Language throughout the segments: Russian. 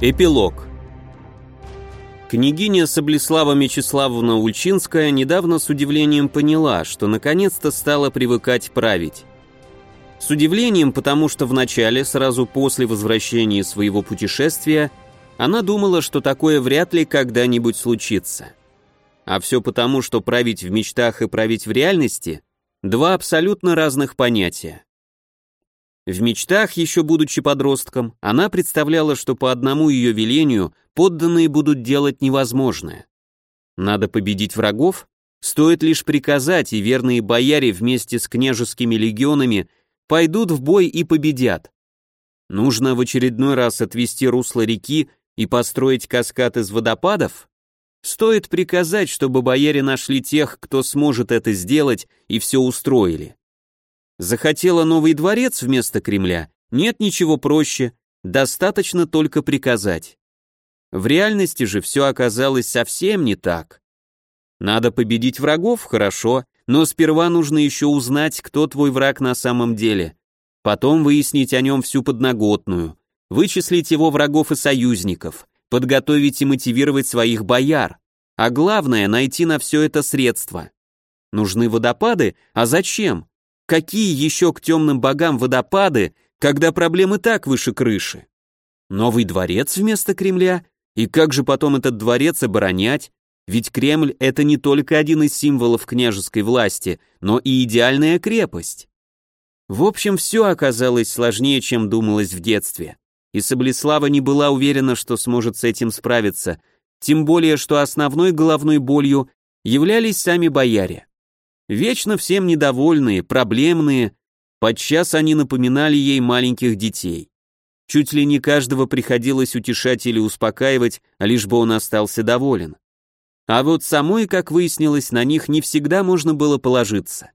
Эпилог. Княгиня Соблеслава Мечиславовна Ульчинская недавно с удивлением поняла, что наконец-то стала привыкать править. С удивлением, потому что вначале, сразу после возвращения своего путешествия, она думала, что такое вряд ли когда-нибудь случится. А все потому, что править в мечтах и править в реальности – два абсолютно разных понятия. В мечтах, еще будучи подростком, она представляла, что по одному ее велению подданные будут делать невозможное. Надо победить врагов? Стоит лишь приказать, и верные бояре вместе с княжескими легионами пойдут в бой и победят. Нужно в очередной раз отвести русло реки и построить каскад из водопадов? Стоит приказать, чтобы бояре нашли тех, кто сможет это сделать, и все устроили. Захотела новый дворец вместо Кремля? Нет ничего проще, достаточно только приказать. В реальности же все оказалось совсем не так. Надо победить врагов, хорошо, но сперва нужно еще узнать, кто твой враг на самом деле. Потом выяснить о нем всю подноготную, вычислить его врагов и союзников, подготовить и мотивировать своих бояр. А главное, найти на все это средства. Нужны водопады? А зачем? Какие еще к темным богам водопады, когда проблемы так выше крыши? Новый дворец вместо Кремля? И как же потом этот дворец оборонять? Ведь Кремль — это не только один из символов княжеской власти, но и идеальная крепость. В общем, все оказалось сложнее, чем думалось в детстве. И Саблеслава не была уверена, что сможет с этим справиться, тем более, что основной головной болью являлись сами бояре. Вечно всем недовольные, проблемные, подчас они напоминали ей маленьких детей. Чуть ли не каждого приходилось утешать или успокаивать, лишь бы он остался доволен. А вот самой, как выяснилось, на них не всегда можно было положиться.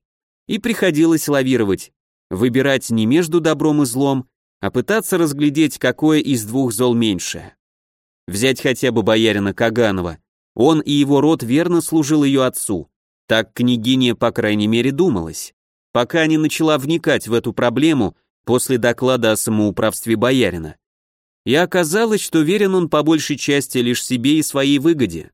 И приходилось лавировать, выбирать не между добром и злом, а пытаться разглядеть, какое из двух зол меньшее. Взять хотя бы боярина Каганова. Он и его род верно служил ее отцу. Так княгиня, по крайней мере, думалась. Пока не начала вникать в эту проблему после доклада о самоуправстве боярина. И оказалось, что верен он по большей части лишь себе и своей выгоде.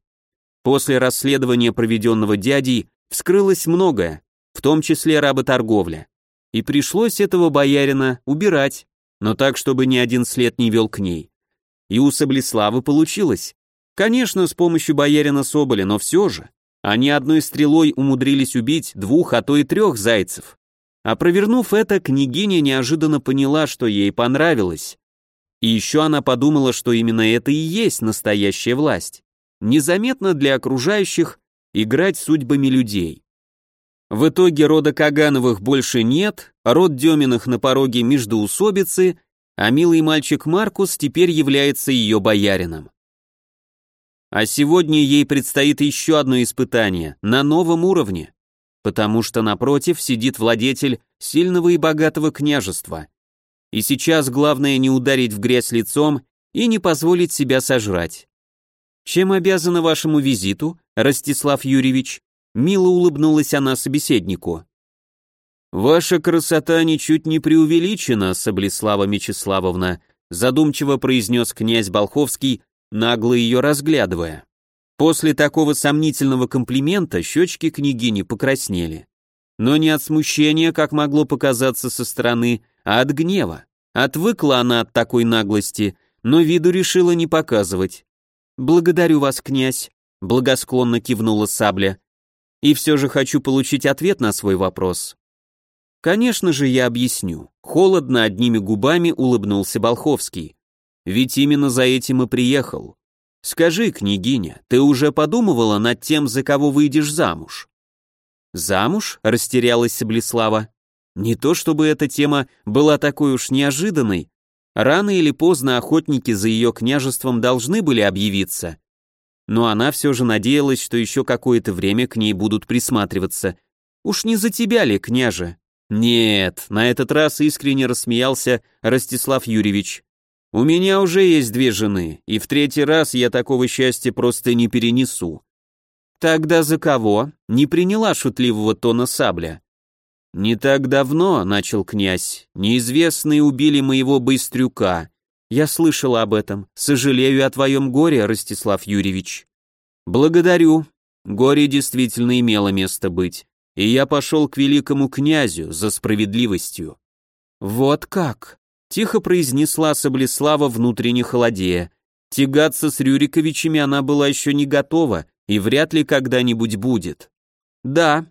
После расследования, проведенного дядей, вскрылось многое, в том числе работорговля. И пришлось этого боярина убирать, но так, чтобы ни один след не вел к ней. И у Саблеславы получилось. Конечно, с помощью боярина Соболя, но все же. Они одной стрелой умудрились убить двух, а то и трех зайцев. А провернув это, княгиня неожиданно поняла, что ей понравилось. И еще она подумала, что именно это и есть настоящая власть. Незаметно для окружающих играть судьбами людей. В итоге рода Кагановых больше нет, род Деминых на пороге междоусобицы, а милый мальчик Маркус теперь является ее боярином. А сегодня ей предстоит еще одно испытание, на новом уровне, потому что напротив сидит владетель сильного и богатого княжества. И сейчас главное не ударить в грязь лицом и не позволить себя сожрать. Чем обязана вашему визиту, Ростислав Юрьевич? Мило улыбнулась она собеседнику. Ваша красота ничуть не преувеличена, Саблеслава Мечиславовна, задумчиво произнес князь Болховский, нагло ее разглядывая. После такого сомнительного комплимента щечки княгини покраснели. Но не от смущения, как могло показаться со стороны, а от гнева. Отвыкла она от такой наглости, но виду решила не показывать. «Благодарю вас, князь», — благосклонно кивнула сабля. «И все же хочу получить ответ на свой вопрос». «Конечно же, я объясню». Холодно одними губами улыбнулся Болховский. Ведь именно за этим и приехал. Скажи, княгиня, ты уже подумывала над тем, за кого выйдешь замуж? Замуж? Растерялась Саблеслава. Не то чтобы эта тема была такой уж неожиданной. Рано или поздно охотники за ее княжеством должны были объявиться. Но она все же надеялась, что еще какое-то время к ней будут присматриваться. Уж не за тебя ли, княже? Нет, на этот раз искренне рассмеялся Ростислав Юрьевич. У меня уже есть две жены, и в третий раз я такого счастья просто не перенесу. Тогда за кого? Не приняла шутливого тона сабля. Не так давно, начал князь, неизвестные убили моего быстрюка. Я слышала об этом. Сожалею о твоем горе, Ростислав Юрьевич. Благодарю. Горе действительно имело место быть. И я пошел к великому князю за справедливостью. Вот как? Тихо произнесла Соблеслава внутренне холодея. Тягаться с Рюриковичами она была еще не готова и вряд ли когда-нибудь будет. Да.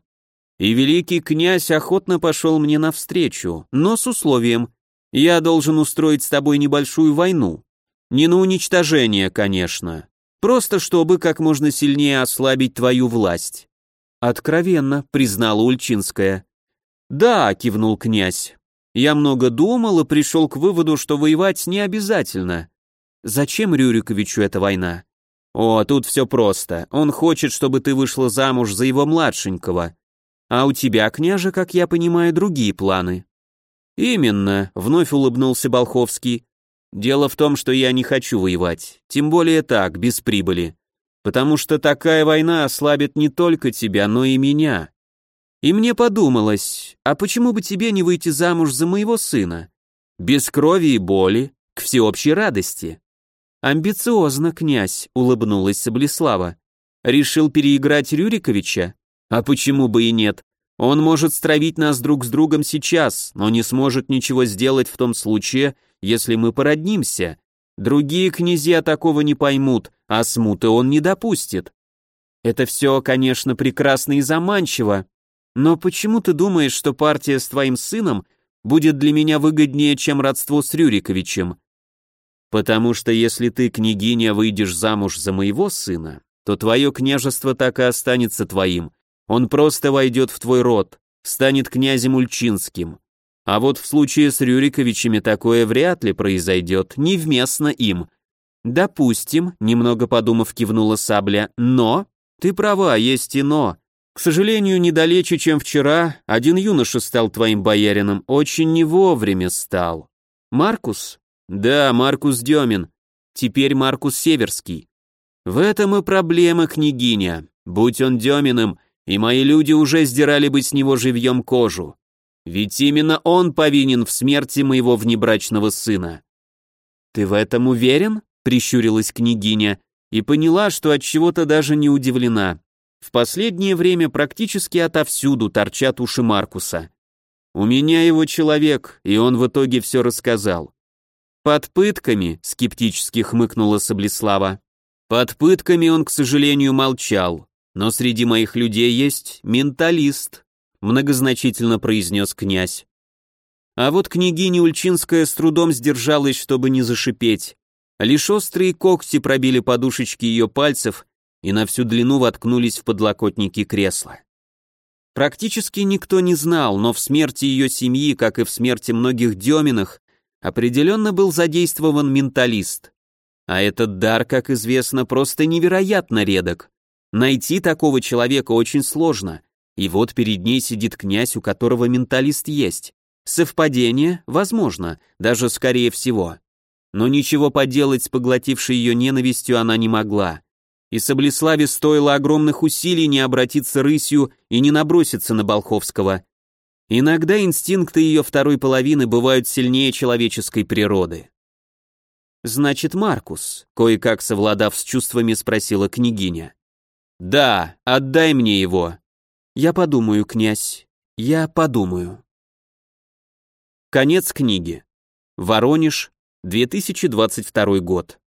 И великий князь охотно пошел мне навстречу, но с условием, я должен устроить с тобой небольшую войну. Не на уничтожение, конечно. Просто чтобы как можно сильнее ослабить твою власть. Откровенно, признала Ульчинская. Да, кивнул князь. Я много думал и пришел к выводу, что воевать не обязательно. Зачем Рюриковичу эта война? О, тут все просто. Он хочет, чтобы ты вышла замуж за его младшенького. А у тебя, княже, как я понимаю, другие планы. «Именно», — вновь улыбнулся Болховский. «Дело в том, что я не хочу воевать, тем более так, без прибыли. Потому что такая война ослабит не только тебя, но и меня. И мне подумалось, а почему бы тебе не выйти замуж за моего сына? Без крови и боли, к всеобщей радости». «Амбициозно, князь», — улыбнулась Саблеслава. «Решил переиграть Рюриковича? А почему бы и нет? Он может стравить нас друг с другом сейчас, но не сможет ничего сделать в том случае, если мы породнимся. Другие князья такого не поймут, а смуты он не допустит. Это все, конечно, прекрасно и заманчиво, но почему ты думаешь, что партия с твоим сыном будет для меня выгоднее, чем родство с Рюриковичем? Потому что если ты, княгиня, выйдешь замуж за моего сына, то твое княжество так и останется твоим, он просто войдет в твой род, станет князем Ульчинским. А вот в случае с Рюриковичами такое вряд ли произойдет, невместно им. Допустим, немного подумав, кивнула Сабля, но... Ты права, есть и но. К сожалению, недалече, чем вчера, один юноша стал твоим боярином, очень не вовремя стал. Маркус? Да, Маркус Демин. Теперь Маркус Северский. В этом и проблема, княгиня. Будь он Деминым, и мои люди уже сдирали бы с него живьем кожу. Ведь именно он повинен в смерти моего внебрачного сына. Ты в этом уверен? прищурилась княгиня и поняла, что от чего-то даже не удивлена. В последнее время практически отовсюду торчат уши Маркуса. У меня его человек, и он в итоге все рассказал. Под пытками, скептически хмыкнула Саблеслава. Под пытками он, к сожалению, молчал. Но среди моих людей есть менталист, многозначительно произнес князь. А вот княгиня Ульчинская с трудом сдержалась, чтобы не зашипеть. Лишь острые когти пробили подушечки ее пальцев и на всю длину воткнулись в подлокотники кресла. Практически никто не знал, но в смерти ее семьи, как и в смерти многих Деминах, определенно был задействован менталист. А этот дар, как известно, просто невероятно редок. Найти такого человека очень сложно, и вот перед ней сидит князь, у которого менталист есть. Совпадение? Возможно, даже скорее всего. Но ничего поделать с поглотившей ее ненавистью она не могла. И Соблеславе стоило огромных усилий не обратиться рысью и не наброситься на Болховского. Иногда инстинкты ее второй половины бывают сильнее человеческой природы. «Значит, Маркус», — кое-как совладав с чувствами, спросила княгиня. «Да, отдай мне его». «Я подумаю, князь, я подумаю». Конец книги. Воронеж, 2022 год.